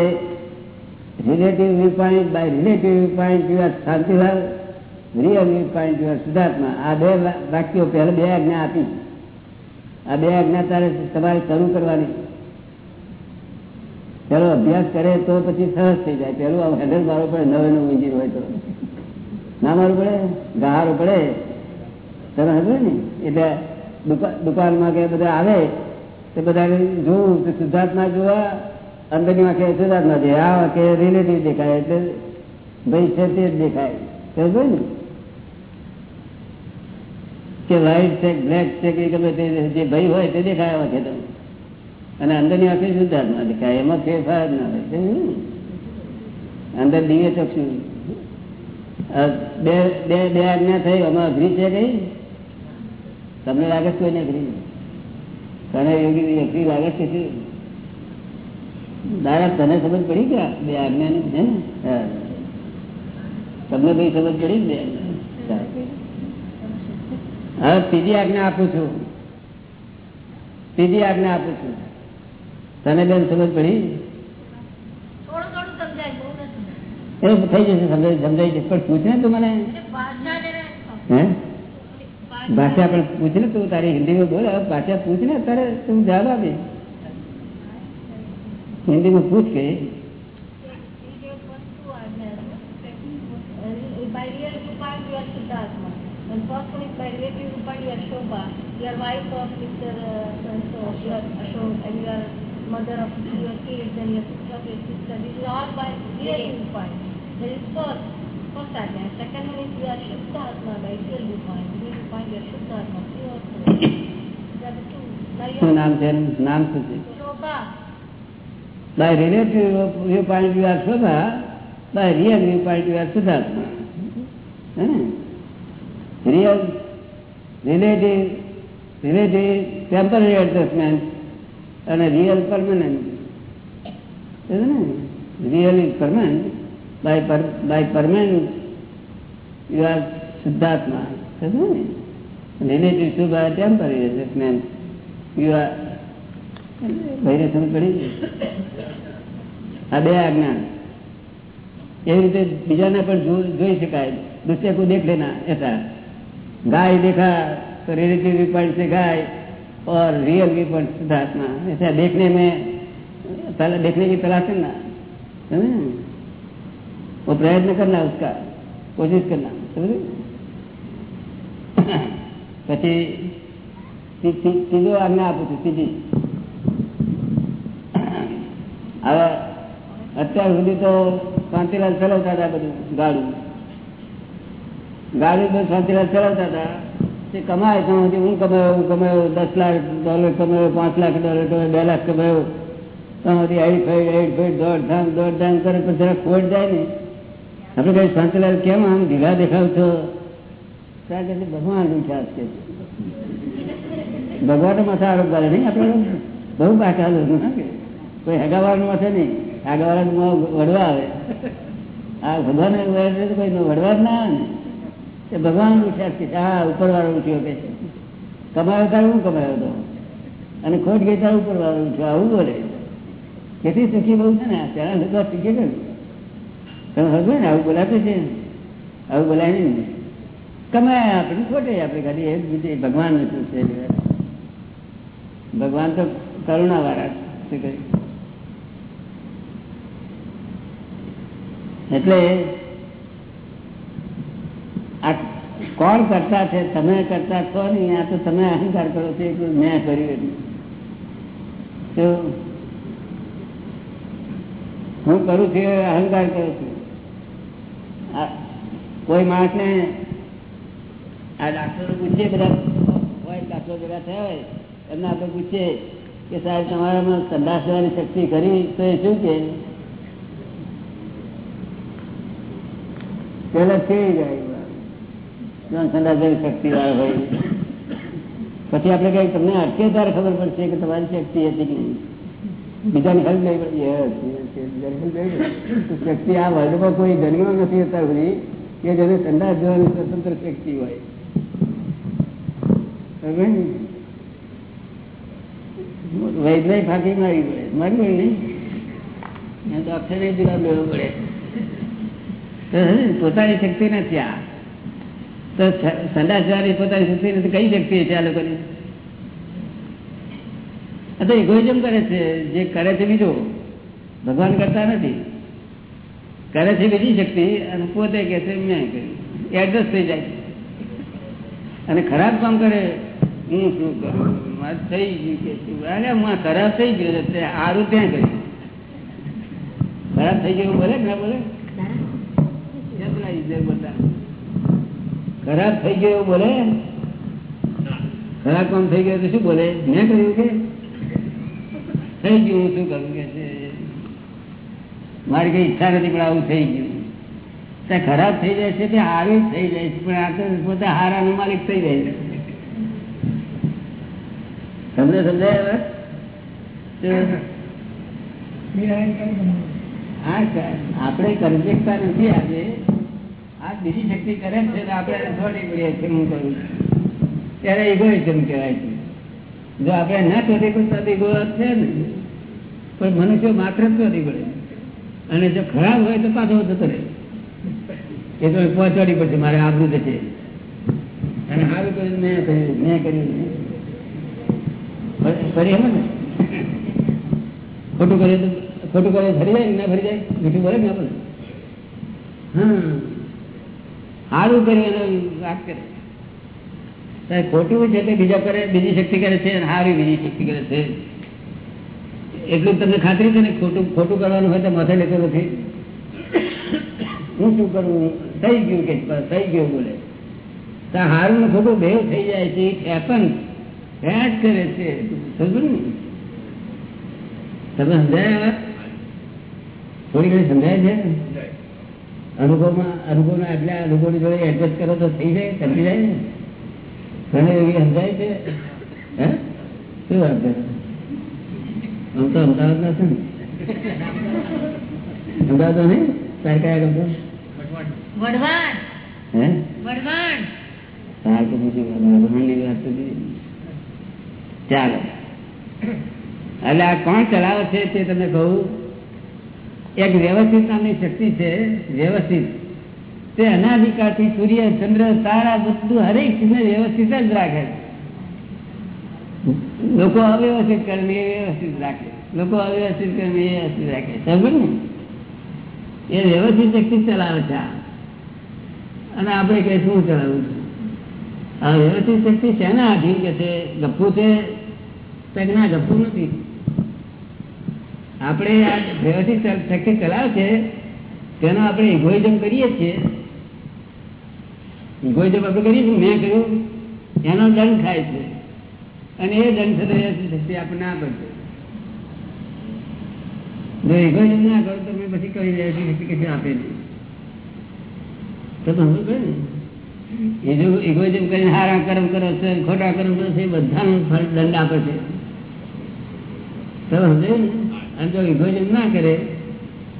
relative viewpoint by relative viewpoint you are Shantilal real viewpoint you are સુધાર્થમાં આ બે વાક્યો પહેલા બે આજ્ઞા આપી. આ બે આજ્ઞા તારે તમારે શરૂ કરવાની. પેલો અભ્યાસ કરે તો પછી સરસ થઈ જાય. પેલું હેન્ડલ મારવું પડે નવે નવું ઇન્જિન હોય તો. ના મારવું પડે? ગહારું પડે. તમે હજુ ને? એટલે દુકા- દુકાનમાં કે બધા આવે, તે બધા જોવું, તો સિદ્ધાર્થમાં જોવા, અંદરની વાંખે સિદ્ધાર્થમાં જોઈએ આ વાંખે રિલેટિવ દેખાય, એટલે ભાઈ છે તે જ દેખાય. સમજો ને? કે વ્હાઈટ છે બ્લેક છે, કે ગમે તે જે ભાઈ હોય તે દેખાય વાંખે તો. અને અંદરની આંખે શુદ્ધાત્મા દેખાય એમાં ફેરફાર ના હોય ને? અંદર દિવ્ય ચક્ષુ બે બે બે આજ્ઞા થઈ એમાં અઘરી છે કઈ? તમને લાગે છે કોઈને અઘરી તને યોગી અઘરી લાગે છે કે દાદા, તને સમજ પડી કે બે આજ્ઞાની હે હા. તમને કઈ સમજ પડી ને બે. હવે ત્રીજી આજ્ઞા આપું છું. ત્રીજી આજ્ઞા આપું છું. તને બેન સમજ પડી થોડું થોડું સમજાય બહુ નથી એ થઈ જશે સમજાય સમજાઈ જશે પણ પૂછ ને તું મને એટલે ભાષા ને હે ભાષા પણ પૂછ ને તું તારી હિન્દીમાં બોલ હવે ભાષા પૂછ ને તારે તું જવાબ આપી હિન્દીમાં પૂછ કે By real Rupa, you are Siddhartha. And first one is by relative Rupa, you are Shobha. You are wife of Mr. Uh, so you are Ashok, and you are mother of your kids, then your sister of your sister. This is all by relative point. There is first, first idea. Second one is you are Shuddhatma by real need to find you Shuddha Atma, pure soul. These are the two. You નામ છે? નામ શું છે. By relative view point you are Shobha by real view point you are સિદ્ધાર્થમાં હે real relative relative temporary adjustment અને real permanent real is permanent by by permanent you are શુદ્ધાત્મા relative to by temporary adjustment you are શું પડી આ બે આજ્ઞા. એવી રીતે બીજાને પણ જોઈ શકાય. દુષ્ય કોઈ દેખ લેના એસા ગાય દેખા, તો રિલેટિવ પાડી છે ગાય. और रियल व्यू पॉइंट सिद्धार्थमा ऐसा देखने में तला, देखने की तलाश करना समझे? वो प्रयत्न करना उसका कोशिश करना समझे પછી તી- તી- ત્રીજો આજ્ઞા આપું છું ત્રીજી હવે અત્યાર સુધી તો શાંતિલાલ ચલાવતા હતા બધું ગાડું ગાડી બધું શાંતિલાલ ચલાવતા હતા કમાય ત્યાં સુધી હું કમાયો હું કમાયો દસ લાખ ડોલર કમાયો પાંચ લાખ ડોલર કમાયો બે લાખ કમાયો. ત્યાં સુધી આઈડ ફાઈડ આઈડ ફાઈડ દોડ ધામ દોડ ધામ કરે પછી જરા ખોટ જાય ને. આપણે કઈ શાંતિલાલ કેમ આમ ઢીલા દેખાવ છો? ત્યાં કે છે, ભગવાન વિચાર છે. ભગવાન માથે આરોપ કરે નહીં આપણે બહુ પાછા લોકો ના કે. કોઈ હગાવાનું માથે નહીં. હગાવાનું વડવા આવે. આ ભગવાન કોઈ વડવા જ ના આવે. ને એ ભગવાન વિચાર છે હા ઉપર વાળો ઉઠ્યો કે છે? કમાયો તારે હું કમાયો તો? અને ખોટ ગઈ તારે ઉપર વાળો ઉઠ્યો આવું બોલે. કેટલી સુખી બહુ છે ને ત્યાં લોકો શીખે છે તમે હજુ ને, આવું બોલાતું છે? આવું બોલાય નહીં કમાયા આપણે ખોટે આપણે ખાલી એક બીજે ભગવાન શું છે? ભગવાન તો કરુણા વાળા શું કહ્યું એટલે આ કોણ કરતા છે, તમે કરતા છો નહીં આ તો તમે અહંકાર કરો છો મેં કર્યું એટલું. હું કરું છું અહંકાર કરું છું. કોઈ કોઈ માણસને આ ડાક્ટરો પૂછીએ બધા, હોય ડાક્ટરો ભેગા થયા હોય, એમને આપણે પૂછીએ કે સાહેબ, તમારામાં સંદાસ જવાની શક્તિ કરી તો એ શું કે પેલા થઈ જાય. જવાની શક્તિ વાળો હોય પછી આપણે કઈ તમને અટકે ત્યારે ખબર પડશે કે તમારી શક્તિ હતી કે બીજાની હેલ્પ લઈ તો શક્તિ આ વર્લ્ડમાં કોઈ જન્મ્યો નથી અત્યાર સુધી કે જેને સંદાસ જવાની સ્વતંત્ર શક્તિ હોય. સમજ્યો ફાંકી મારી પડે. મારી પડે નહીં? તો અક્ષરે જુલાબ લેવો પડે. પોતાની શક્તિ નથી આ. તો સ- પોતાની શક્તિ નથી કઈ શક્તિ છે આ લોકોની આ તો ઇગોઇઝમ કરે છે જે કરે છે બીજો ભગવાન કરતા નથી. કરે છે બીજી શક્તિ અને પોતે કે છે મેં કર્યું. એડજસ્ટ થઈ જાય. અને ખરાબ કામ કરે હું શું કરું? મારે થઈ ગયું કે શું? અરે હું ખરાબ થઈ ગયો છે સારું ત્યાં કર્યું? ખરાબ થઈ ગયું બોલે ના બોલે? બોલતા? ખરાબ થઈ ગયો એવું બોલે? ખરાબ કામ થઈ ગયો તો શું બોલે? મેં કહ્યું કે? થઈ ગયું શું કરું કે મારી કઈ ઈચ્છા નથી પણ આવું થઈ ગયું. ત્યાં ખરાબ થઈ જાય છે તે હારી જ થઈ જાય છે પણ આ તો પોતે હારાનો માલિક થઈ જાય છે. તમને સમજાય હવે? આપણે કરજેકતા નથી આજે. આ બીજી શક્તિ કરે છે આપણે થોડી પડીએ છીએ, હું છું. ત્યારે ઇગોઇઝમ કહેવાય છે. જો આપણે ના શોધી પડતા ઇગો છે ને પણ મનુષ્ય માત્ર જ શોધી પડે. અને જો ખરાબ હોય તો પાછો જતો રહે. એ તો પહોંચાડી પડશે, મારે આબરું જશે અને સારું કર્યું મેં કર્યું મેં કર્યું ફરી હવે ને ખોટું કરે ખોટું કરે ફરી જાય, ના ફરી જાય? મીઠું બોલે ના બોલે હા. સારું કર્યું વાત કરે. ખોટું છે તે બીજા કરે, બીજી શક્તિ કરે છે સારી બીજી શક્તિ કરે છે. એટલું તમને ખાતરી છે ને, ખોટું ખોટું કરવાનું હોય તો માથે લેતો નથી. હું શું કરું થઈ ગયું કે થઈ ગયું બોલે. ત્યાં હારું ને ખોટું ભેવ થઈ જાય છે એપન એડ કરે છે. સમજું તમે સમજાય થોડી ઘણી સમજાય છે અનુભવમાં અનુભવના અનુભવ અનુભવની જોડે એડજસ્ટ કરો તો થઈ જાય સમજી જાય ને? એવી સમજાય છે? હે? શું વાત છે આમ તો અમદાવાદ ના છે ને? અમદાવાદ નહીં? તારે કયા ગમતો વઢવાણ. હે? વઢવાણ. તાર તો બીજું વાત ચાલો. એટલે આ કોણ ચલાવે છે તે તમને કહું? એક વ્યવસ્થિત નામની શક્તિ છે, વ્યવસ્થિત. તે અનાધિકારથી સૂર્ય, ચંદ્ર, તારા બધું હરેક ચીજને વ્યવસ્થિત જ રાખે લોકો અવ્યવસ્થિત કરે એ વ્યવસ્થિત રાખે. લોકો અવ્યવસ્થિત કરે એ વ્યવસ્થિત રાખે. સમજ ને? એ વ્યવસ્થિત શક્તિ ચલાવે છે. અને આપણે કઈ શું ચલાવવું છે? આ વ્યવસ્થિત શક્તિ શેના આધીન કે છે? ગપ્પુ છે? કે ના ગપ્પુ નથી. આપણે આ વ્યવસ્થિત શક્તિ ચલાવે છે, તેનો આપણે ઇગોઇઝમ કરીએ છીએ. ઇગોઇઝમ આપણે કરીએ છીએ, મેં કહ્યું, એનો દંડ થાય છે. અને એ દંડ થતો શક્તિ આપણને ના પડશે જો ઇગોઇઝમ ના કરો, તો મેં પછી કઈ વ્યવસ્થિત શક્તિ કશું આપે નહીં. તો સમજ કહે ને, એ જો ઇગોઇઝમ કરીને હારા કર્મ કરો છો, ખોટા કર્મ કરો છો, એ બધાનું ફળ દંડ આપે છે. તો સમજાયું ને? અને જો વિભોજન ના કરે,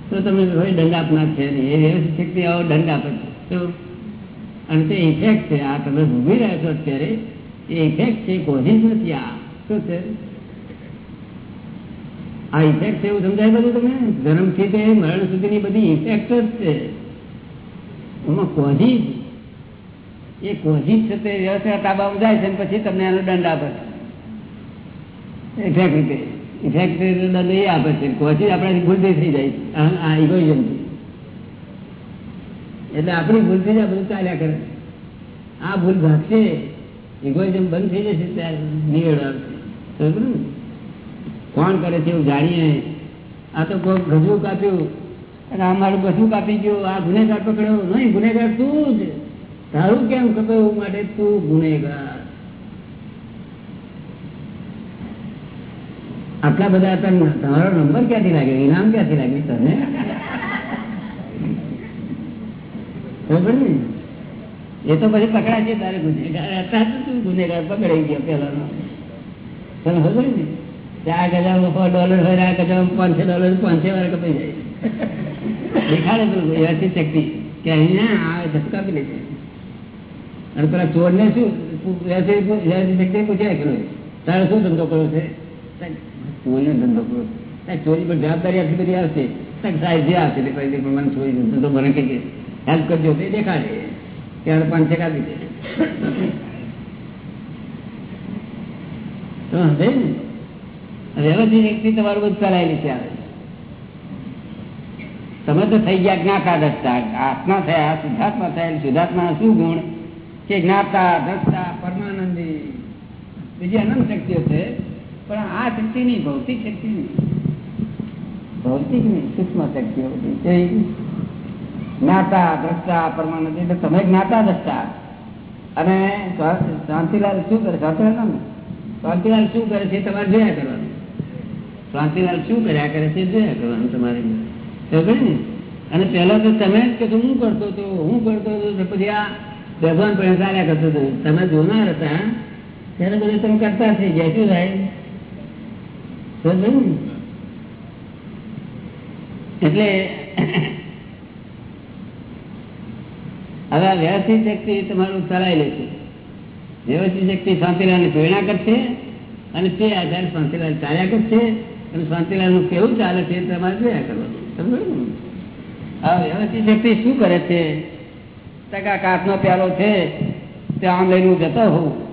તો તમે કોઈ દંડ આપનાર છે એ વ્યવસ્થિત શક્તિ આવો દંડ આપે તો અને તે ઇફેક્ટ છે, આ તમે ભૂમી રહ્યા છો અત્યારે, એ ઇફેક્ટ છે કોઝિસ નથી આ? શું છે? આ ઇફેક્ટ છે એવું સમજાય બધું તમે જન્મથી તે મરણ સુધીની બધી ઇફેક્ટ જ છે. એમાં કોઝિસ એ કોઝિસ છે તે વ્યવસ્થા તાબામાં જાય છે પછી તમને એનો દંડ આપે છે. ઇફેક્ટ રીતે. કોણ કરે છે એવું જાણીએ? આ તો કોઈ ગજવું કાપ્યું. અને આ મારું ગજવું કાપી ગયું. આ ગુનેગાર પકડ્યો. નહીં, ગુનેગાર તું જ. તારું કેમ ખબર? માટે તું ગુનેગાર. આટલા બધા તને તમારો નંબર ક્યાંથી લાગ્યો? ઇનામ ક્યાંથી લાગ્યું તમને ખબર એ તો પછી પકડાય છે તારે ગુનેગાર હતા તું ગુનેગાર પકડાઈ ગયો પેલાનો તને ખબર ને ચાર હજાર સો ડોલર હોય આ ગજા પાંચસો ડોલર, પાંચસો વાર કપાઈ જાય. દેખાડે તું વ્યવસ્થિત શક્તિ. કે અહીંયા આ ધક્કા આપી લે છે અને પેલા ચોર ને શું? વ્યવસ્થિત શક્તિ પૂછાય કે તારે શું ધંધો કર્યો છે? ચોરી ધંધો કરો. ચોરી પર જવાબદારી આટલી બધી આવશે? તમે તો થઈ ગયા જ્ઞાતા દસતા આત્મા થયા, શુદ્ધાત્મા થયેલ. શુદ્ધાત્મા શું ગુણ? કે જ્ઞાતા દસતા પરમાનંદી. બીજી અનંત શક્તિઓ છે. પણ આ શક્તિ નહીં ભૌતિક શક્તિ નહીં. ભૌતિક નહીં સૂક્ષ્મ શક્તિઓ જ્ઞાતા, દ્રષ્ટા પરમાનંદ એટલે તમે જ્ઞાતા, દ્રષ્ટા. અને શાંતિલાલ શું કરે? શાંતિલાલ શું કરે છે તમારે જોયા કરવાનું. શાંતિલાલ શું કર્યા કરે છે જોયા કરવાનું તમારે ખબર ને? અને પહેલા તો તમે જ કે હું કરતો હતો, હું કરતો હતો પછી આ ભગવાન પણ ચાલ્યા કરતો હતો. તમે જોનાર હતા, ત્યારે બધું તમે કરતા થઈ ગયા. શું થાય? એટલે હવે આ વ્યવસ્થિત શક્તિ તમારું ચલાવી લે છે. વ્યવસ્થિત શક્તિ શાંતિલાલ પ્રેરણા કરશે અને તે આધારે શાંતિલાલ ચાલ્યા કરશે. અને શાંતિલાલનું કેવું ચાલે છે તમારે જોયા કરવાનું. સમજો ને આ વ્યવસ્થિત શક્તિ શું કરે છે? ટકા કાચનો પ્યાલો છે તે આમ લઈને હું જતો હોઉં.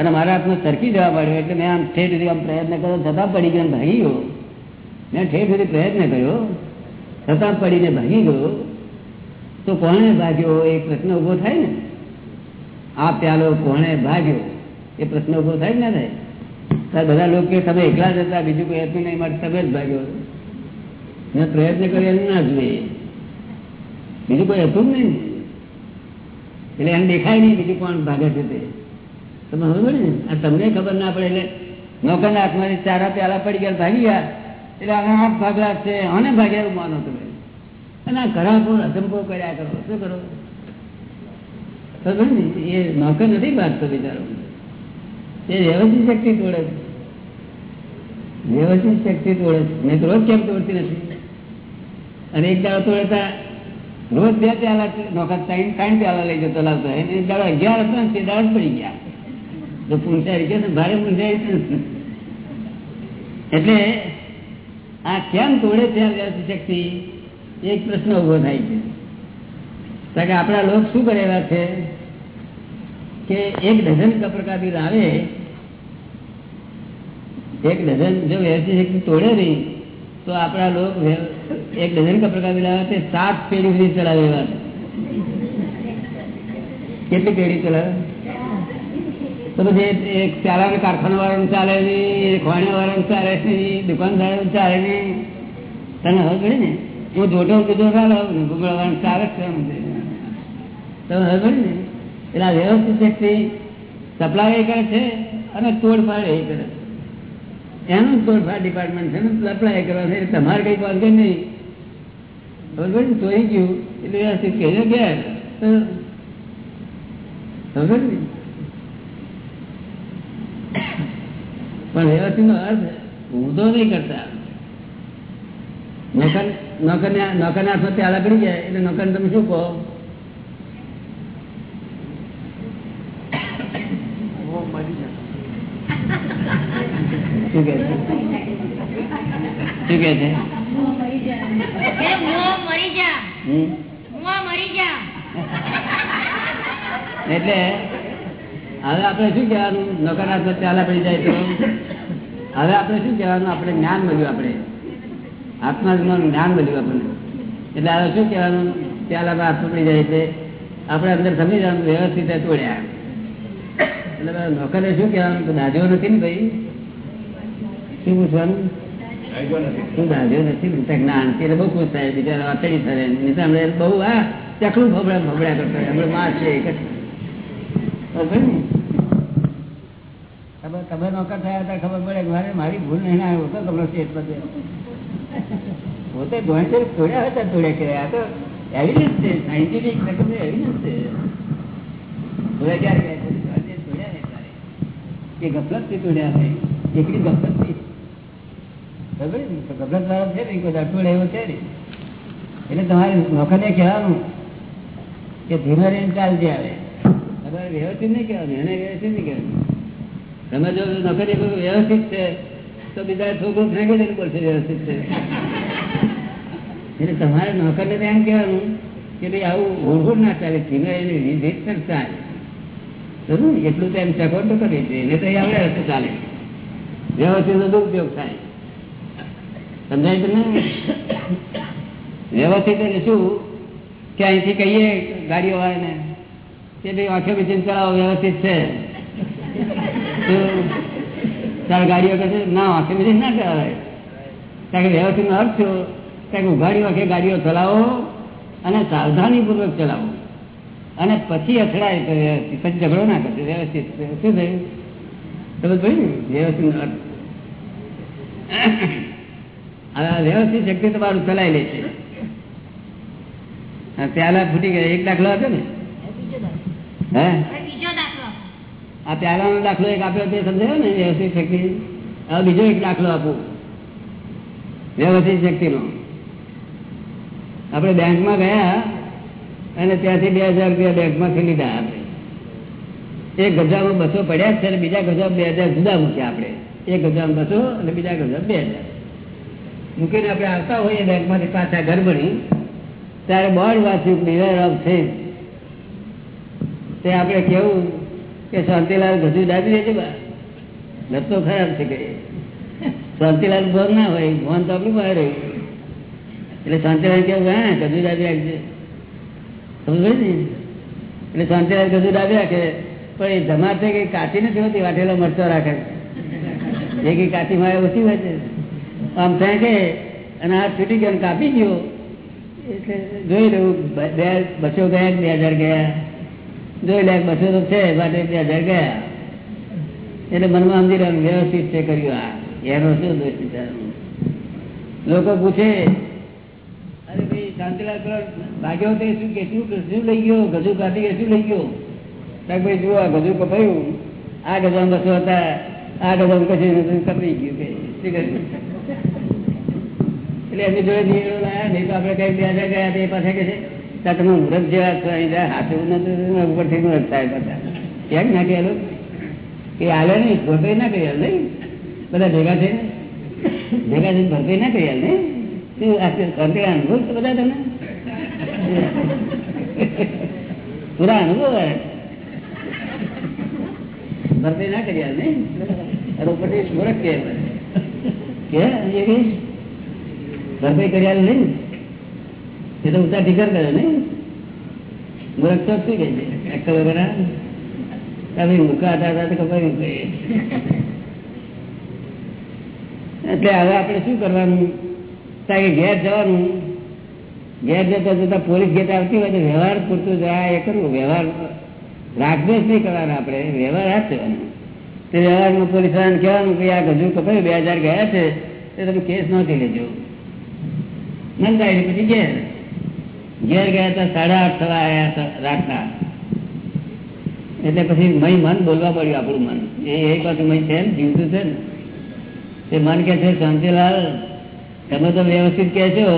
અને મારા હાથમાં સરકી જવા પડ્યો એટલે મેં આમ ઠેઠ સુધી આમ પ્રયત્ન કર્યો, છતાં પડી ગયો ભાગી ગયો. મેં ઠેઠ સુધી પ્રયત્ન કર્યો, છતાં પડીને ભાગી ગયો. તો કોણે ભાગ્યો? એ પ્રશ્ન ઊભો થાય ને? આ પ્યાલો કોણે ભાગ્યો? એ પ્રશ્ન ઊભો થાય ને થાય? બધા લોકો તમે એકલા જ હતા, બીજું કોઈ હતું નહીં માટે તમે જ ભાગ્યો મેં પ્રયત્ન કર્યો એમ ના જોઈએ. બીજું કોઈ હતું જ નહીં. એટલે એને દેખાય નહીં બીજું કોણ ભાગે છે તે. તમે ખબર ને? આ તમને ખબર ના પડે એટલે નોકરના હાથમાંથી ચારા પ્યાલા પડી ગયા ભાગી ગયા. એટલે હાથ ભાગલા છે, આને ભાગ્યા એવું માનો તમે. અને આ ઘરાકો અસંભો કર્યા કરો. શું કરો? ખબર ને? એ નોકર નથી ભાગતો બિચારો એ વ્યવસ્થિત શક્તિ તોડે વ્યવસ્થિત શક્તિ તોડે નહીં તો રોજ કેમ તોડતી નથી? અને એક દાડો તોડતા રોજ બે પ્યાલા નોકર ત્રણ ત્રણ પ્યાલા લઈ જતો લાવતો. એક દાડો અગિયાર હતો ને તે દાડો પડી ગયા. તો પૂછાય, કે ભારે પૂછાય એટલે આ કેમ તોડે ત્યાં આ શક્તિ? એક પ્રશ્ન ઊભો થાય છે. કારણ કે આપણા લોક શું કરેલા છે? કે એક ડઝન કપરકાબી આવે એક ડઝન જો વ્યવસ્થિત શક્તિ તોડે નહીં, તો આપણા લોક એક ડઝન કપરકાબી લાવે તે સાત પેઢી સુધી ચલાવે કેટલી પેઢી ચલાવે? તો પછી એક ચાલાને કારખાના વાળાનું ચાલે નહીં ખોણી વાળાનું ચાલે નહીં દુકાનદાર ચાલે નહીં. તને હવે ને? હું જોટો કીધો ચાલો ગુગળ વાળાનું ચાલે જ છે. તમે હવે ને? એટલે આ વ્યવસ્થિત શક્તિ સપ્લાય કરે છે અને તોડફાડ એ કરે છે. એનું તોડફાડ ડિપાર્ટમેન્ટ છે ને સપ્લાય કરવા છે. તમારે કંઈ વાંધો નહીં. ખબર ને? તોય ગયું. એટલે વ્યવસ્થિત કહેજો ગયા તો ને? પણ વ્યવસ્થિત નો અર્થ ઊંધો નહીં કરતા. નોકર નોકર નોકર ના હાથમાં ત્યાં લગડી જાય એટલે નોકર તમે શું કહો? શું કે છે? શું કે છે? એટલે હવે આપણે શું કહેવાનું? નકારાત્મક ચાલા પડી જાય તો? હવે આપણે શું કહેવાનું? આપણે જ્ઞાન મળ્યું આપણે. આત્માનું જ્ઞાન મળ્યું આપણને. એટલે હવે શું કહેવાનું? પ્યાલામાં આત્મા પડી જાય એટલે આપણે અંદર સમજી જવાનું, વ્યવસ્થિત તોડ્યા એટલે નોકરે શું કહેવાનું? તો દાજો નથી ને ભાઈ? શું પૂછવાનું? શું દાજો નથી જ્ઞાન એટલે બહુ ખુશ થાય. બિચારા વાતડી થાય નહીં તો બહુ, આ ચકલું ફબડા ફબડ્યા કરતા. હમણાં માસ છે ખબર નોકર થયા હતા, ખબર પડે મારે મારી ભૂલ નહીં આવ્યો હતો તમને સ્ટેટ પર પોતે ભણતર થોડ્યા હતા થોડ્યા કે આ તો એવિડન્સ છે સાયન્ટિફિક રકમ એવિડન્સ છે. તોડ્યા ક્યારે ગયા છે? એ ગફલતથી તોડ્યા હોય? એકલી ગફલતથી ગફલત વાળો છે ને, કોઈ એવો છે ને. એટલે તમારે નોકરને કહેવાનું કે ધીમે રહીને ચાલજે આવે તમે જો નોકરી વ્યવસ્થિત છે, તો બીજા છોકરો ફેંકી દેવું પડશે વ્યવસ્થિત છે. એટલે તમારે નોકરને તો એમ કહેવાનું કે ભાઈ આવું ઓળખું ના ચાલે, ધીમે એની રીત ચાલે. બરોબર? એટલું તો એમ સગવડ તો કરી છે એને તો આવડે હશે ચાલે. વ્યવસ્થિત ઉપયોગ થાય. સમજાય તમને? વ્યવસ્થિત એટલે શું? કે અહીંથી કહીએ ગાડીઓ વાળાને કે ભાઈ વાંખે બીજીને ચલાવો વ્યવસ્થિત છે. તાર ગાડીઓ કહે છે ના વાંખે બીજી ના ચલાવાય કારણ કે વ્યવસ્થિત નો અર્થ થયો કારણ ઉઘાડી વાંખે ગાડીઓ ચલાવો અને સાવધાનીપૂર્વક ચલાવો. અને પછી અથડાય તો વ્યવસ્થિત, પછી ઝઘડો ના કરશે, વ્યવસ્થિત. શું થયું? સમજ પડી ને? વ્યવસ્થિત નો અર્થ. હવે વ્યવસ્થિત શક્તિ તમારું ચલાવી લે છે પ્યાલા ફૂટી ગયા, એક દાખલો હતો ને? હે? આ પ્યાલાનો દાખલો એક આપ્યો તે સમજાયો ને વ્યવસ્થિત શક્તિ. હવે બીજો એક દાખલો આપું. વ્યવસ્થિત શક્તિનો. આપણે બેંકમાં ગયા અને ત્યાંથી બે હજાર રૂપિયા બેંકમાંથી લીધા આપણે. એક ગજામાં બસો પડ્યા છે અને બીજા ગજા બે હજાર જુદા મૂક્યા આપણે. એક ગજામાં બસો અને બીજા ગજા બે હજાર. મૂકીને આપણે આવતા હોઈએ બેંકમાંથી પાછા ઘર ભણી ત્યારે બોર્ડ વાંચ્યું બિવેર ઓફ થિંગ તે આપણે કેવું કે શાંતિલાલ ગજુ દાબી દેજે બા. લતો ખરાબ છે કે. શાંતિલાલ ભોગ ના હોય ભોન તો આપણું બહાર રહ્યું. એટલે શાંતિલાલ કેવું હા, ગજુ દાબી રાખજે. સમજ ને? એટલે શાંતિલાલ ગજુ દાબી રાખે. પણ એ જમા છે કે કાચી નથી હોતી વાટેલો મરચો રાખે. એ કઈ કાચી મારે ઓછી હોય છે. આમ થાય કે, અને હાથ છૂટી ગયો કાપી ગયો. એટલે જોઈ રહ્યું, બે બસો ગયા બે હજાર ગયા. જોઈ લે બસો તો છે માટે ત્યાં હજાર ગયા એટલે મનમાં સમજી રહ્યું વ્યવસ્થિત છે કર્યું આ. એનો શું દોષ લોકો પૂછે, અરે ભાઈ, શાંતિલાલ ભાગ્યો તે શું કે, શું શું લઈ ગયો? ગજુ કાઢી કે શું લઈ ગયો? ભાઈ, જુઓ, આ ગજુ કપાયું. આ ગજામાં બસો હતા. આ ગજામાં કશું કપાઈ ગયું કે, શું કર્યું? એટલે એમની જોડે લાયા, નહીં તો આપણે કઈ બે હજાર ગયા તે પાસે કે છે. તમે મુહૂર્ત જેવા છો અહીંયા હાથે ઉપરથી મુહૂર્ત થાય પાછા કેમ ના કહેલો કે હાલે નહીં ભરપાઈ ના કરી હાલ નહીં? બધા ભેગા થઈને? ભેગા થઈને ભરપાઈ ના કરી હાલ નહીં? શું આ અનુભવ છે બધા તમે પૂરા અનુભવ ભરપાઈ ના કરી હાલ નહીં ઉપરથી મુહૂર્ત કે કે? ભરપાઈ કરી હાલ નહીં? એ તો ઉતા ઠીકર કરે ને. મુરત તો શું કહે છે? ખબર વગેરે તમે મૂકા હતા તો મૂકે એટલે હવે આપણે શું કરવાનું? કારણ કે ઘેર જવાનું. ઘેર જતા જતા પોલીસ ગેટ આવતી હોય તો વ્યવહાર પૂરતું જાય, એ કરવું. વ્યવહાર રાખદેશ નહીં કરવાના આપણે. વ્યવહાર હાથ જવાનો તે વ્યવહારમાં પોલીસ વાળાને કહેવાનું કે આ ગજુ કપાયું બે હજાર ગયા છે એ તમે કેસ નોંધી લેજો. નંદાઈ પછી ઘેર. ઘેર ગયા હતા સાડા આઠ થવા આવ્યા હતા રાતના. એટલે પછી મય મન બોલવા પડ્યું આપણું મન. એ એક પાછું મય છે ને, જીવતું છે ને. તે મન કે છે, શાંતિલાલ, તમે તો વ્યવસ્થિત કહેશો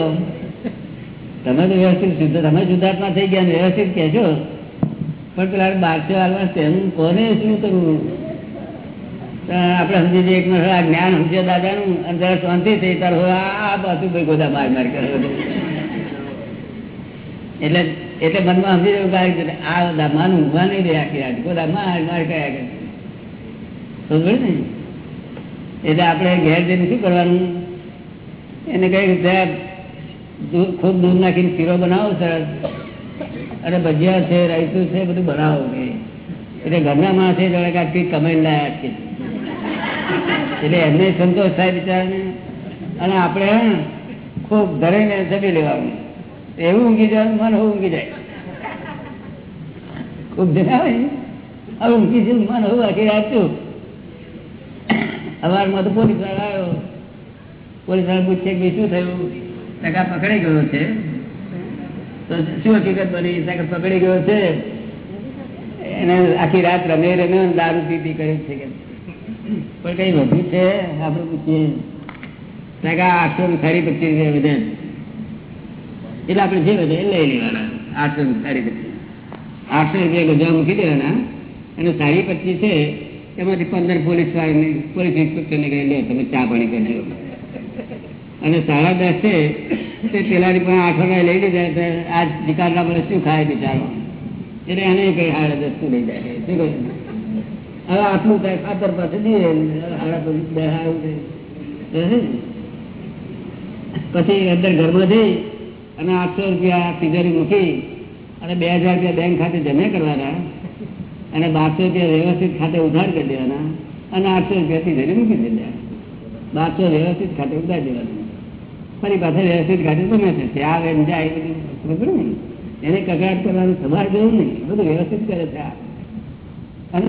તમે તો વ્યવસ્થિત શુદ્ધ, તમે શુદ્ધાત્મા થઈ ગયા વ્યવસ્થિત કહેશો પણ પેલા બારસો હાલમાં તેનું કોને શું કરવું આપણે સમજી જઈએ જ્ઞાન સમજ્યો દાદાનું, અને જરા શાંતિ થઈ, તાર આ પાછું ભાઈ ગોદા માર માર કરે. એટલે એટલે મનમાં સમજી જવું કે આ દામાનું ઊંઘવા નહીં રહ્યા કે રાત. ધામા માર કર્યા કરે સમજ ને? એટલે આપણે ઘેર જઈને શું કરવાનું? એને કઈ દૂધ, ખૂબ દૂધ નાખીને શીરો બનાવો સરસ. અને ભજીયા છે રાઈતું છે, બધું બનાવો કે. એટલે ઘરના માણસે જોડે કાંઈ કમાઈ લાયા છે. એટલે એમને સંતોષ થાય બિચારાને. અને આપણે ખૂબ ધરીને જમી લેવાનું. એવું ઊંઘી જવાનું મન હવે ઊંઘી જાય. ખૂબ જણાવે હવે ઊંઘી જવું મન હોવું આખી રાખ્યું અવારમાં તો પોલીસવાળા આવ્યો. પોલીસવાળા પૂછે કે શું થયું? ટકા પકડાઈ ગયો છે. તો શું હકીકત બની? ટકા પકડી ગયો છે. એને આખી રાત રમે રમે દારૂ પીપી કરી છે કે. પણ કઈ વધુ છે? આપણે પૂછીએ. ટકા આઠસો ને ખરી પચીસ રૂપિયા વધે એટલે આપણે જે વધે લઈ લેવાના. આઠસો સાડી પચીસ આઠસો રૂપિયા ગજા મૂકી દેવાના અને સાડી પચીસ છે, એમાંથી પંદર પોલીસ વાળાની, પોલીસ ઇન્સ્પેક્ટરને કહી, લે, તમે ચા પાણી કરજો અને સાડા દસ છે, તે પેલાની પણ આઠ રૂપિયા લઈ લીધા, તો આ નિકાલના પડે શું ખાય બિચારો એટલે એને કઈ સાડા દસ શું લઈ જાય શું કહ્યું હવે આટલું કઈ ખાતર પાસે દઈએ સાડા પછી પછી અંદર ઘરમાં જઈ અને આઠસો રૂપિયા તિજોરી મૂકી અને બે હજાર રૂપિયા બેંક ખાતે જમે કરવાના અને બારસો રૂપિયા વ્યવસ્થિત ખાતે ઉધાર કરી દેવાના અને આઠસો રૂપિયા તિજોરી મૂકી દેવાના. બારસો વ્યવસ્થિત ખાતે ઉધાર દેવાના. ફરી પાછા વ્યવસ્થિત ખાતે તમે છે. આ આવે ને જાય બધું. ને? એને કગાટ કરવાનું સવાર જેવું નહીં. બધું વ્યવસ્થિત કરે છે અને